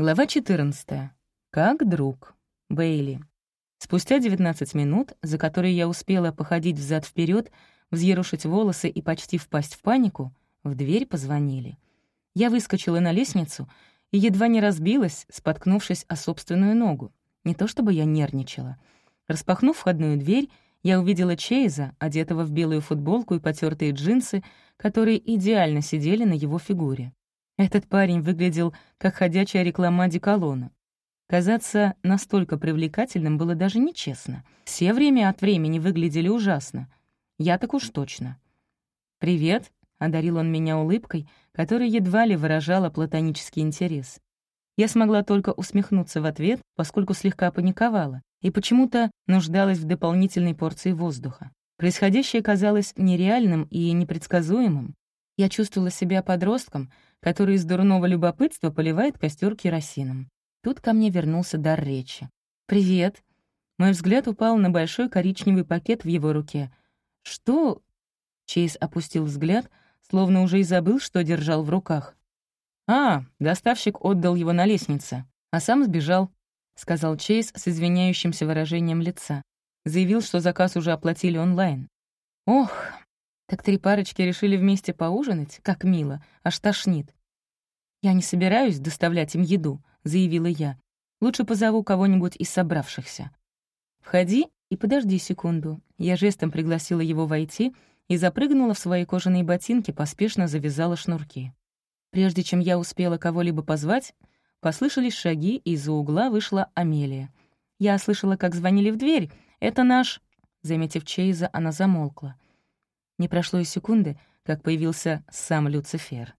Глава 14. Как друг. Бейли. Спустя 19 минут, за которые я успела походить взад вперед, взъерушить волосы и почти впасть в панику, в дверь позвонили. Я выскочила на лестницу и едва не разбилась, споткнувшись о собственную ногу. Не то чтобы я нервничала. Распахнув входную дверь, я увидела Чейза, одетого в белую футболку и потертые джинсы, которые идеально сидели на его фигуре. Этот парень выглядел как ходячая реклама деколона. Казаться настолько привлекательным было даже нечестно. Все время от времени выглядели ужасно. Я так уж точно. «Привет», — одарил он меня улыбкой, которая едва ли выражала платонический интерес. Я смогла только усмехнуться в ответ, поскольку слегка паниковала, и почему-то нуждалась в дополнительной порции воздуха. Происходящее казалось нереальным и непредсказуемым. Я чувствовала себя подростком, который из дурного любопытства поливает костер керосином. Тут ко мне вернулся дар речи. «Привет». Мой взгляд упал на большой коричневый пакет в его руке. «Что?» Чейз опустил взгляд, словно уже и забыл, что держал в руках. «А, доставщик отдал его на лестнице, а сам сбежал», — сказал Чейз с извиняющимся выражением лица. Заявил, что заказ уже оплатили онлайн. «Ох, так три парочки решили вместе поужинать? Как мило, аж тошнит. Я не собираюсь доставлять им еду, — заявила я. «Лучше позову кого-нибудь из собравшихся». «Входи и подожди секунду». Я жестом пригласила его войти и запрыгнула в свои кожаные ботинки, поспешно завязала шнурки. Прежде чем я успела кого-либо позвать, послышались шаги, и из-за угла вышла Амелия. Я слышала, как звонили в дверь. «Это наш...» Заметив Чейза, она замолкла. Не прошло и секунды, как появился сам Люцифер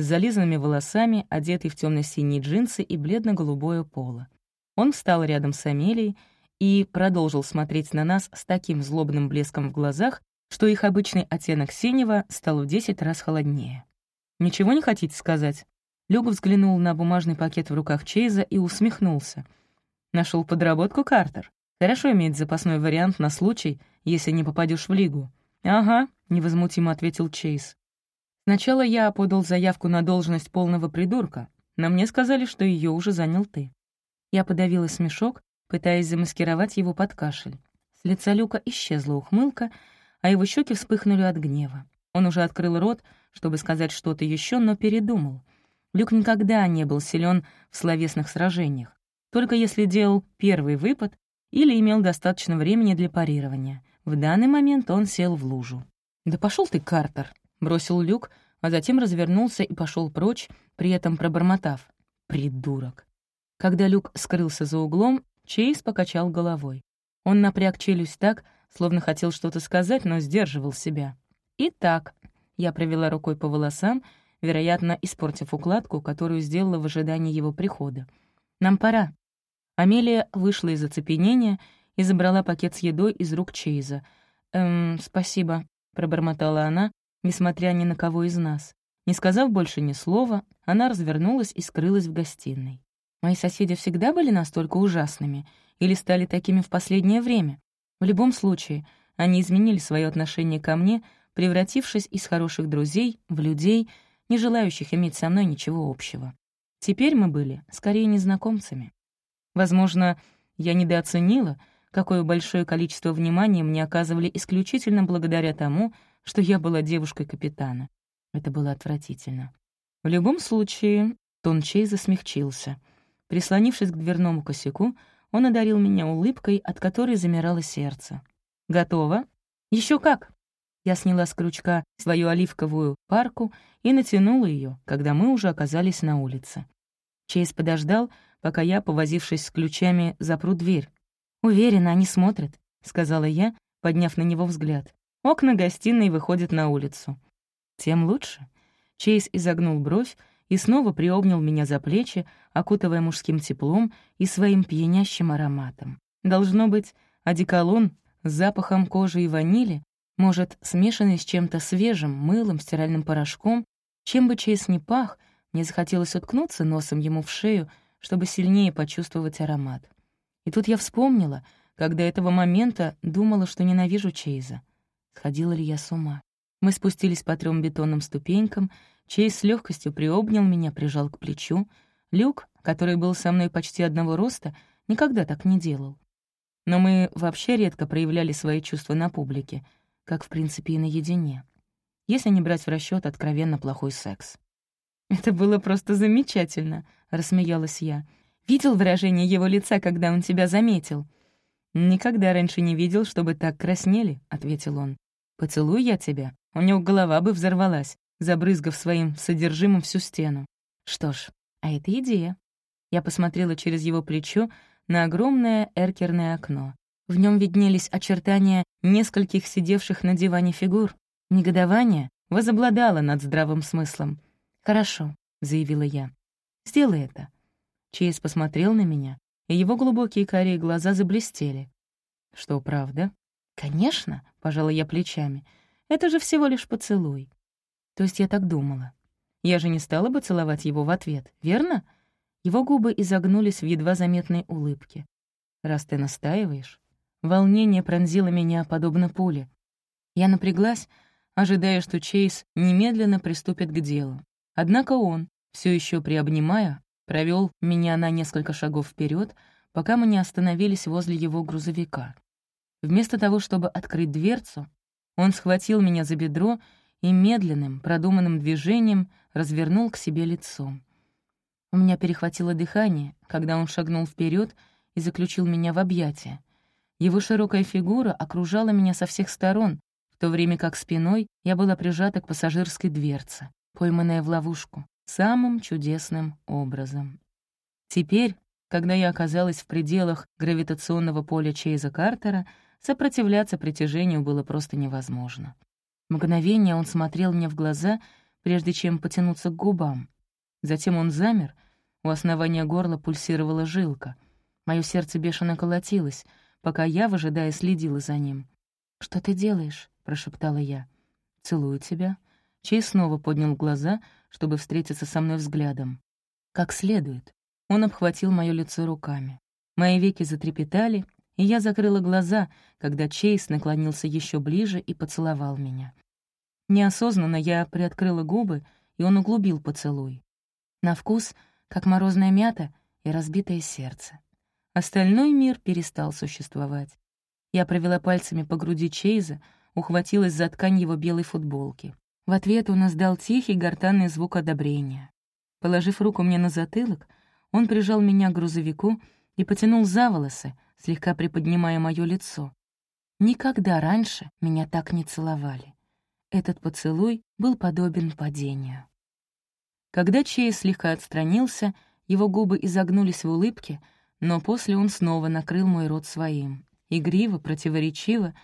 с зализанными волосами, одетый в темно синие джинсы и бледно-голубое поло. Он встал рядом с Амелией и продолжил смотреть на нас с таким злобным блеском в глазах, что их обычный оттенок синего стал в десять раз холоднее. «Ничего не хотите сказать?» Люк взглянул на бумажный пакет в руках Чейза и усмехнулся. Нашел подработку, Картер. Хорошо иметь запасной вариант на случай, если не попадешь в лигу». «Ага», — невозмутимо ответил Чейз. Сначала я подал заявку на должность полного придурка, но мне сказали, что ее уже занял ты. Я подавила смешок, пытаясь замаскировать его под кашель. С лица Люка исчезла ухмылка, а его щеки вспыхнули от гнева. Он уже открыл рот, чтобы сказать что-то еще, но передумал. Люк никогда не был силен в словесных сражениях, только если делал первый выпад или имел достаточно времени для парирования. В данный момент он сел в лужу. «Да пошел ты, Картер!» Бросил люк, а затем развернулся и пошел прочь, при этом пробормотав. «Придурок». Когда люк скрылся за углом, Чейз покачал головой. Он напряг челюсть так, словно хотел что-то сказать, но сдерживал себя. «Итак», — я провела рукой по волосам, вероятно, испортив укладку, которую сделала в ожидании его прихода. «Нам пора». Амелия вышла из оцепенения и забрала пакет с едой из рук Чейза. «Эм, спасибо», — пробормотала она, несмотря ни на кого из нас. Не сказав больше ни слова, она развернулась и скрылась в гостиной. Мои соседи всегда были настолько ужасными или стали такими в последнее время? В любом случае, они изменили свое отношение ко мне, превратившись из хороших друзей в людей, не желающих иметь со мной ничего общего. Теперь мы были скорее незнакомцами. Возможно, я недооценила, какое большое количество внимания мне оказывали исключительно благодаря тому, что я была девушкой капитана. Это было отвратительно. В любом случае, тон Чейза смягчился. Прислонившись к дверному косяку, он одарил меня улыбкой, от которой замирало сердце. «Готово?» Еще как!» Я сняла с крючка свою оливковую парку и натянула ее, когда мы уже оказались на улице. Чейз подождал, пока я, повозившись с ключами, запру дверь. «Уверена, они смотрят», — сказала я, подняв на него взгляд. Окна гостиной выходят на улицу. Тем лучше. Чейз изогнул бровь и снова приобнял меня за плечи, окутывая мужским теплом и своим пьянящим ароматом. Должно быть, одеколон с запахом кожи и ванили, может, смешанный с чем-то свежим, мылом, стиральным порошком, чем бы Чейз ни пах, мне захотелось уткнуться носом ему в шею, чтобы сильнее почувствовать аромат. И тут я вспомнила, как до этого момента думала, что ненавижу Чейза. Сходила ли я с ума? Мы спустились по трем бетонным ступенькам, Чейз с легкостью приобнял меня, прижал к плечу, Люк, который был со мной почти одного роста, никогда так не делал. Но мы вообще редко проявляли свои чувства на публике, как, в принципе, и наедине, если не брать в расчет откровенно плохой секс. «Это было просто замечательно», — рассмеялась я. «Видел выражение его лица, когда он тебя заметил?» «Никогда раньше не видел, чтобы так краснели», — ответил он. «Поцелуй я тебя, у него голова бы взорвалась, забрызгав своим содержимым всю стену. Что ж, а это идея». Я посмотрела через его плечо на огромное эркерное окно. В нем виднелись очертания нескольких сидевших на диване фигур. Негодование возобладало над здравым смыслом. «Хорошо», — заявила я. «Сделай это». Чейз посмотрел на меня, и его глубокие карие глаза заблестели. «Что, правда?» «Конечно», — пожала я плечами. «Это же всего лишь поцелуй». То есть я так думала. Я же не стала бы целовать его в ответ, верно? Его губы изогнулись в едва заметной улыбке. «Раз ты настаиваешь...» Волнение пронзило меня, подобно пуле. Я напряглась, ожидая, что Чейз немедленно приступит к делу. Однако он, все еще приобнимая, провел меня на несколько шагов вперед, пока мы не остановились возле его грузовика. Вместо того, чтобы открыть дверцу, он схватил меня за бедро и медленным, продуманным движением развернул к себе лицом. У меня перехватило дыхание, когда он шагнул вперед и заключил меня в объятия. Его широкая фигура окружала меня со всех сторон, в то время как спиной я была прижата к пассажирской дверце, пойманная в ловушку, самым чудесным образом. Теперь, когда я оказалась в пределах гравитационного поля Чейза Картера, сопротивляться притяжению было просто невозможно. Мгновение он смотрел мне в глаза, прежде чем потянуться к губам. Затем он замер, у основания горла пульсировала жилка. Мое сердце бешено колотилось, пока я, выжидая, следила за ним. «Что ты делаешь?» — прошептала я. «Целую тебя». Чей снова поднял глаза, чтобы встретиться со мной взглядом. «Как следует». Он обхватил моё лицо руками. Мои веки затрепетали, и я закрыла глаза, когда Чейз наклонился еще ближе и поцеловал меня. Неосознанно я приоткрыла губы, и он углубил поцелуй. На вкус, как морозная мята и разбитое сердце. Остальной мир перестал существовать. Я провела пальцами по груди Чейза, ухватилась за ткань его белой футболки. В ответ он издал тихий гортанный звук одобрения. Положив руку мне на затылок, он прижал меня к грузовику и потянул за волосы, слегка приподнимая мое лицо. Никогда раньше меня так не целовали. Этот поцелуй был подобен падению. Когда Чей слегка отстранился, его губы изогнулись в улыбке, но после он снова накрыл мой рот своим. Игриво, противоречиво,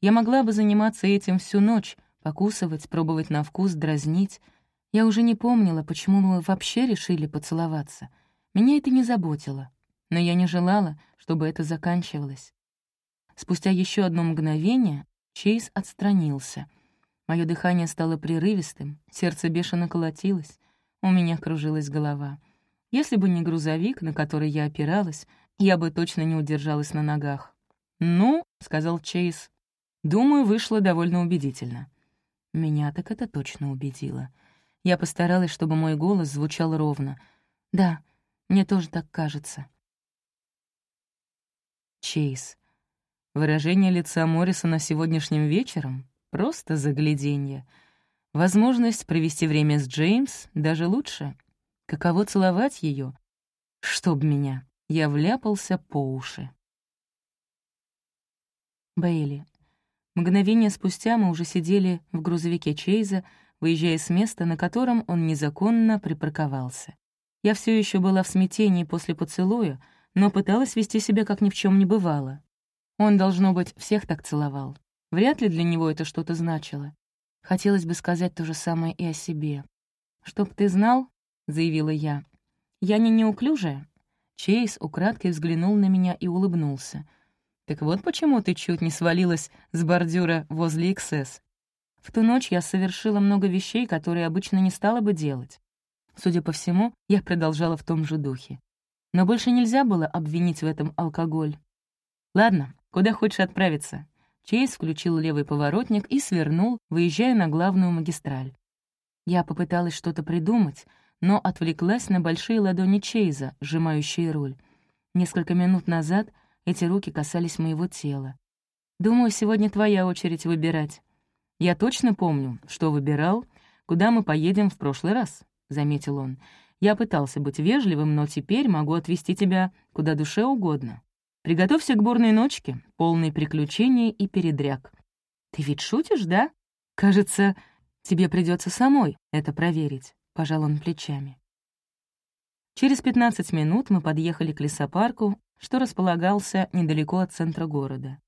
я могла бы заниматься этим всю ночь, покусывать, пробовать на вкус, дразнить. Я уже не помнила, почему мы вообще решили поцеловаться. Меня это не заботило, но я не желала, чтобы это заканчивалось. Спустя еще одно мгновение Чейз отстранился. Мое дыхание стало прерывистым, сердце бешено колотилось. У меня кружилась голова. Если бы не грузовик, на который я опиралась, я бы точно не удержалась на ногах. «Ну», — сказал Чейз, — «думаю, вышло довольно убедительно». Меня так это точно убедило. Я постаралась, чтобы мой голос звучал ровно. «Да, мне тоже так кажется». Чейз. Выражение лица Моррисона сегодняшним вечером — просто загляденье — Возможность провести время с Джеймс даже лучше. Каково целовать ее? Чтоб меня, я вляпался по уши. Бейли. Мгновение спустя мы уже сидели в грузовике Чейза, выезжая с места, на котором он незаконно припарковался. Я все еще была в смятении после поцелуя, но пыталась вести себя, как ни в чем не бывало. Он, должно быть, всех так целовал. Вряд ли для него это что-то значило. Хотелось бы сказать то же самое и о себе. «Чтоб ты знал», — заявила я, — «я не неуклюжая». Чейз украдкой взглянул на меня и улыбнулся. «Так вот почему ты чуть не свалилась с бордюра возле XS. В ту ночь я совершила много вещей, которые обычно не стала бы делать. Судя по всему, я продолжала в том же духе. Но больше нельзя было обвинить в этом алкоголь. «Ладно, куда хочешь отправиться?» Чейз включил левый поворотник и свернул, выезжая на главную магистраль. Я попыталась что-то придумать, но отвлеклась на большие ладони Чейза, сжимающие руль. Несколько минут назад эти руки касались моего тела. «Думаю, сегодня твоя очередь выбирать». «Я точно помню, что выбирал, куда мы поедем в прошлый раз», — заметил он. «Я пытался быть вежливым, но теперь могу отвезти тебя куда душе угодно. Приготовься к бурной ночке, полной приключений и передряг». «Ты ведь шутишь, да? Кажется, тебе придется самой это проверить», — пожал он плечами. Через 15 минут мы подъехали к лесопарку, что располагался недалеко от центра города.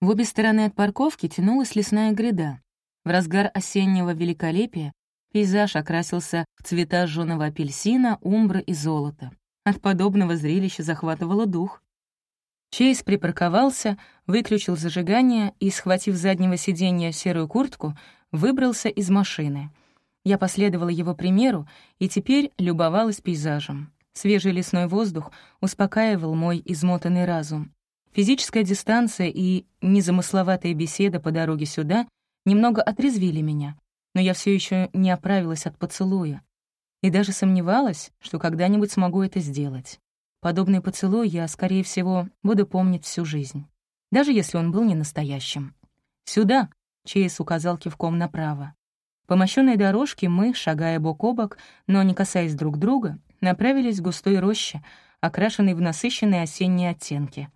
В обе стороны от парковки тянулась лесная гряда. В разгар осеннего великолепия пейзаж окрасился в цвета жжёного апельсина, умбра и золота. От подобного зрелища захватывало дух. Чейз припарковался, выключил зажигание и, схватив заднего сиденья серую куртку, выбрался из машины. Я последовала его примеру и теперь любовалась пейзажем. Свежий лесной воздух успокаивал мой измотанный разум. Физическая дистанция и незамысловатая беседа по дороге сюда немного отрезвили меня, но я все еще не оправилась от поцелуя и даже сомневалась, что когда-нибудь смогу это сделать. Подобный поцелуй я, скорее всего, буду помнить всю жизнь, даже если он был не настоящим. «Сюда!» — Чейз указал кивком направо. По мощенной дорожке мы, шагая бок о бок, но не касаясь друг друга, направились к густой роще, окрашенной в насыщенные осенние оттенки.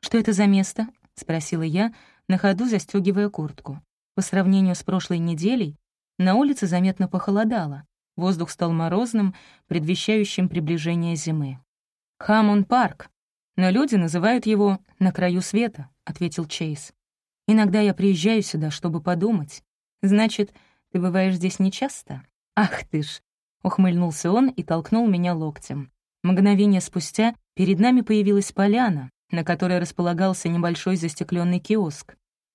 «Что это за место?» — спросила я, на ходу застегивая куртку. По сравнению с прошлой неделей, на улице заметно похолодало. Воздух стал морозным, предвещающим приближение зимы. «Хаммон парк, но люди называют его «на краю света», — ответил Чейз. «Иногда я приезжаю сюда, чтобы подумать. Значит, ты бываешь здесь нечасто?» «Ах ты ж!» — ухмыльнулся он и толкнул меня локтем. Мгновение спустя перед нами появилась поляна, на которой располагался небольшой застекленный киоск.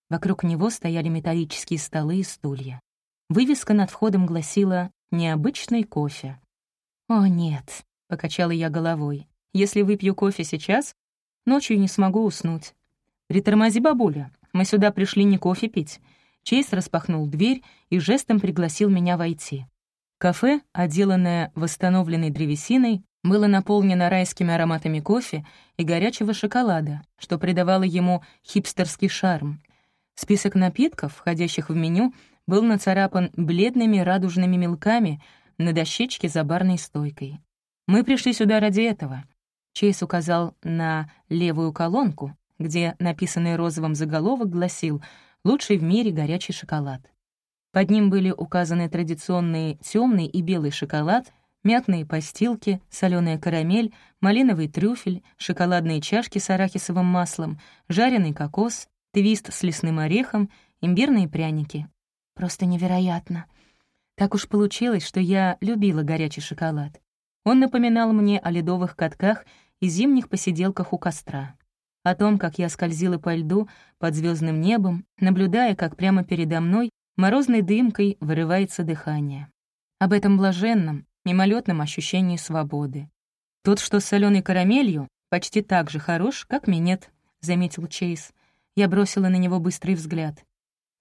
Вокруг него стояли металлические столы и стулья. Вывеска над входом гласила «Необычный кофе». «О, нет», — покачала я головой. «Если выпью кофе сейчас, ночью не смогу уснуть». «Притормози, бабуля, мы сюда пришли не кофе пить». Чейз распахнул дверь и жестом пригласил меня войти. Кафе, отделанное восстановленной древесиной, было наполнено райскими ароматами кофе и горячего шоколада, что придавало ему хипстерский шарм. Список напитков, входящих в меню, был нацарапан бледными радужными мелками на дощечке за барной стойкой. «Мы пришли сюда ради этого». Чейз указал на левую колонку, где написанный розовым заголовок гласил «Лучший в мире горячий шоколад». Под ним были указаны традиционные темный и белый шоколад мятные постилки, соленая карамель, малиновый трюфель, шоколадные чашки с арахисовым маслом, жареный кокос, твист с лесным орехом, имбирные пряники. Просто невероятно. Так уж получилось, что я любила горячий шоколад. Он напоминал мне о ледовых катках и зимних посиделках у костра. О том, как я скользила по льду под звездным небом, наблюдая, как прямо передо мной морозной дымкой вырывается дыхание. Об этом блаженном, мимолетном ощущении свободы. Тот, что с соленой карамелью, почти так же хорош, как минет, — заметил Чейз. Я бросила на него быстрый взгляд.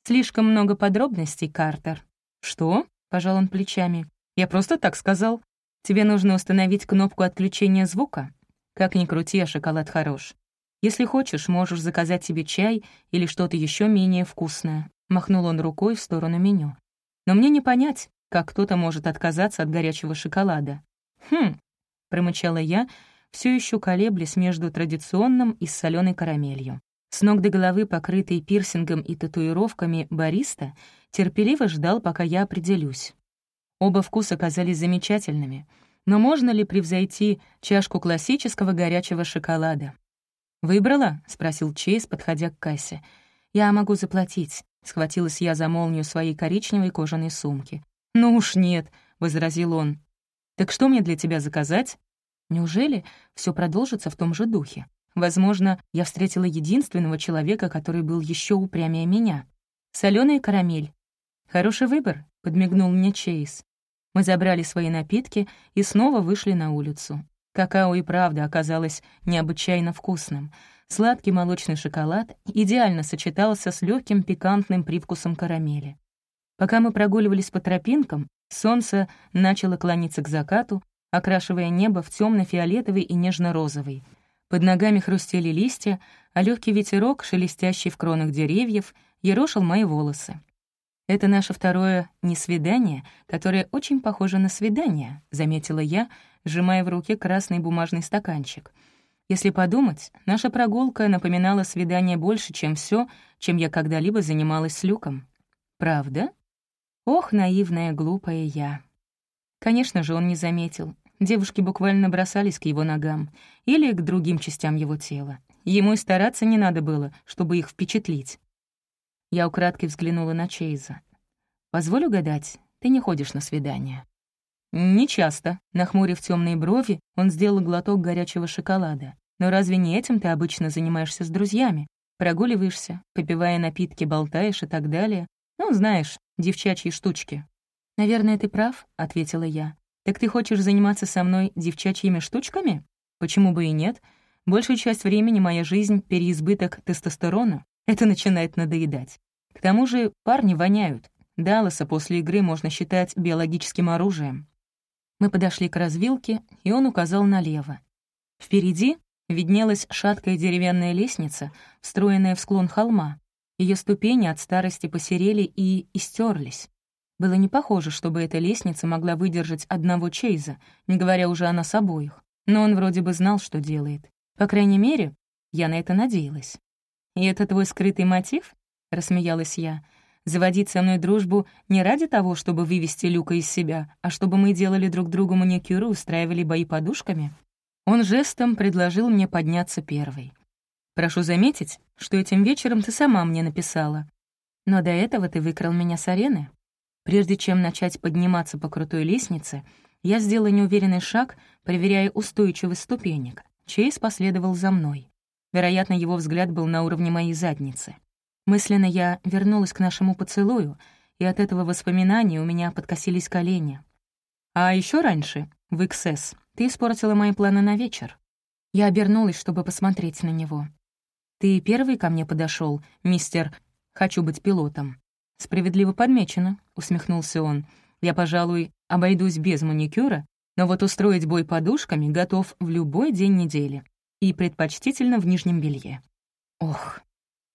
«Слишком много подробностей, Картер». «Что?» — пожал он плечами. «Я просто так сказал. Тебе нужно установить кнопку отключения звука. Как ни крути, а шоколад хорош. Если хочешь, можешь заказать себе чай или что-то еще менее вкусное». Махнул он рукой в сторону меню. «Но мне не понять, как кто-то может отказаться от горячего шоколада. «Хм», — промычала я, все еще колеблясь между традиционным и соленой карамелью. С ног до головы, покрытый пирсингом и татуировками бариста, терпеливо ждал, пока я определюсь. Оба вкуса казались замечательными, но можно ли превзойти чашку классического горячего шоколада? «Выбрала?» — спросил Чейз, подходя к кассе. «Я могу заплатить», — схватилась я за молнию своей коричневой кожаной сумки. «Ну уж нет», — возразил он. «Так что мне для тебя заказать?» Неужели все продолжится в том же духе? Возможно, я встретила единственного человека, который был еще упрямее меня. Соленая карамель. «Хороший выбор», — подмигнул мне Чейз. Мы забрали свои напитки и снова вышли на улицу. Какао и правда оказалось необычайно вкусным. Сладкий молочный шоколад идеально сочетался с легким пикантным привкусом карамели. Пока мы прогуливались по тропинкам, Солнце начало клониться к закату, окрашивая небо в темно фиолетовый и нежно-розовый. Под ногами хрустели листья, а легкий ветерок, шелестящий в кронах деревьев, ерошил мои волосы. «Это наше второе несвидание, которое очень похоже на свидание», — заметила я, сжимая в руке красный бумажный стаканчик. Если подумать, наша прогулка напоминала свидание больше, чем все, чем я когда-либо занималась с Люком. Правда? Ох, наивная, глупая я. Конечно же, он не заметил. Девушки буквально бросались к его ногам или к другим частям его тела. Ему и стараться не надо было, чтобы их впечатлить. Я украдкой взглянула на Чейза. «Позволь угадать, ты не ходишь на свидание». «Не часто», — нахмурив темные брови, он сделал глоток горячего шоколада. «Но разве не этим ты обычно занимаешься с друзьями? Прогуливаешься, попивая напитки, болтаешь и так далее. Ну, знаешь, девчачьи штучки». «Наверное, ты прав», — ответила я. «Так ты хочешь заниматься со мной девчачьими штучками? Почему бы и нет? Большую часть времени моя жизнь — переизбыток тестостерона. Это начинает надоедать. К тому же парни воняют. Далласа после игры можно считать биологическим оружием. Мы подошли к развилке, и он указал налево. Впереди виднелась шаткая деревянная лестница, встроенная в склон холма. Ее ступени от старости посерели и истерлись. Было не похоже, чтобы эта лестница могла выдержать одного Чейза, не говоря уже о нас обоих. Но он вроде бы знал, что делает. По крайней мере, я на это надеялась. «И это твой скрытый мотив?» — рассмеялась я. «Заводить со мной дружбу не ради того, чтобы вывести Люка из себя, а чтобы мы делали друг другу маникюр и устраивали бои подушками?» Он жестом предложил мне подняться первой. «Прошу заметить, что этим вечером ты сама мне написала. Но до этого ты выкрал меня с арены. Прежде чем начать подниматься по крутой лестнице, я сделала неуверенный шаг, проверяя устойчивость ступенек. Чейз последовал за мной. Вероятно, его взгляд был на уровне моей задницы. Мысленно я вернулась к нашему поцелую, и от этого воспоминания у меня подкосились колени. А еще раньше, в XS, ты испортила мои планы на вечер. Я обернулась, чтобы посмотреть на него. «Ты первый ко мне подошел, мистер «Хочу быть пилотом». «Справедливо подмечено», — усмехнулся он. «Я, пожалуй, обойдусь без маникюра, но вот устроить бой подушками готов в любой день недели. И предпочтительно в нижнем белье». Ох.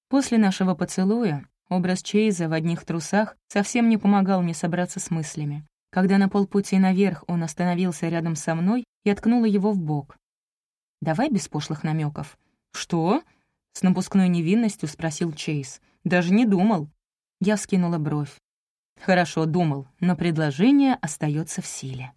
После нашего поцелуя образ Чейза в одних трусах совсем не помогал мне собраться с мыслями. Когда на полпути наверх он остановился рядом со мной, я ткнула его в бок. «Давай без пошлых намеков. «Что?» — с напускной невинностью спросил Чейз. «Даже не думал. Я скинула бровь. Хорошо, думал, но предложение остается в силе.